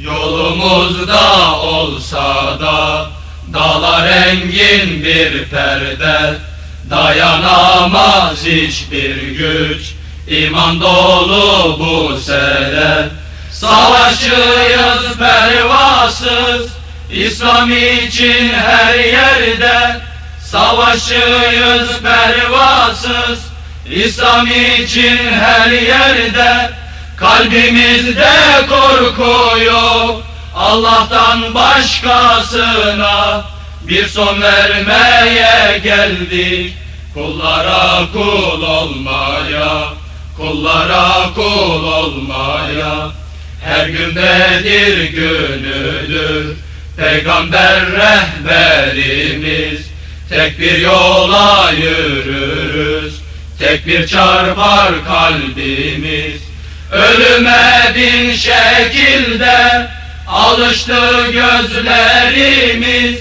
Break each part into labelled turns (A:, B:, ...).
A: Yolumuzda olsa da Dağlar engin bir perde. Dayanamaz hiçbir güç İman dolu bu sene Savaşıyız pervasız İslam için her yerde. Savaşıyız pervasız İslam için her yerde Kalbimizde korku yok Allah'tan başkasına bir son vermeye geldik. Kullara kul olmaya Kullara kul olmaya. Her gündedir günüdür Peygamber rehberimiz. Tek bir yola yürürüz Tek bir çarpar kalbimiz Ölüme şekilde Alıştı gözlerimiz.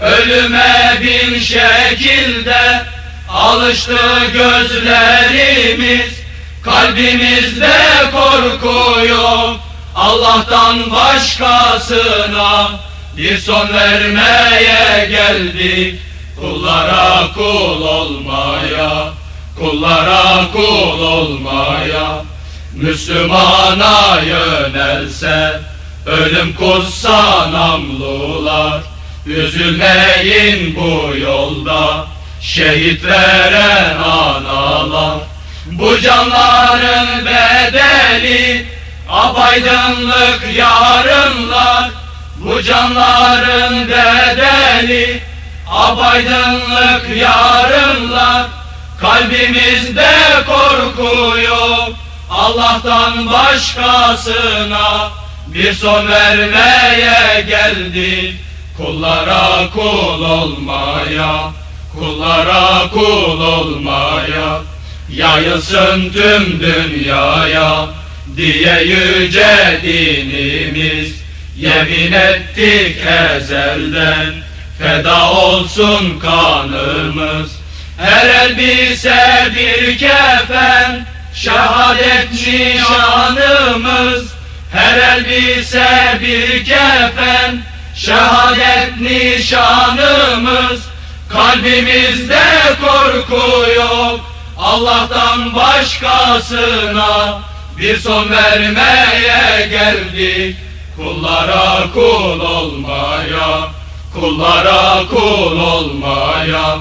A: Ölüme bin şekilde Alıştı gözlerimiz. Kalbimizde korku yok Allah'tan başkasına. Bir son vermeye geldik Kullara kul olmaya. Kullara kul olmaya Müslümana yönelse Ölüm kutsa namlular. Üzülmeyin bu yolda Şehit veren analar. Bu canların bedeli Apaydınlık yarınlar. Bu canların bedeli Apaydınlık yarınlar. Kalbimizde korku yok Allah'tan başkasına bir son vermeye geldik Kullara kul olmaya Kullara kul olmaya Yayılsın tüm dünyaya Diye yüce dinimiz Yemin ettik ezelden. Feda olsun kanımız Her elbise bir kefen Şehadet nişanımız Her elbise bir kefen. Şehadet nişanımız Kalbimizde korku yok. Allah'tan başkasına Bir son vermeye geldik. Kullara kul olmaya Kullara kul olmaya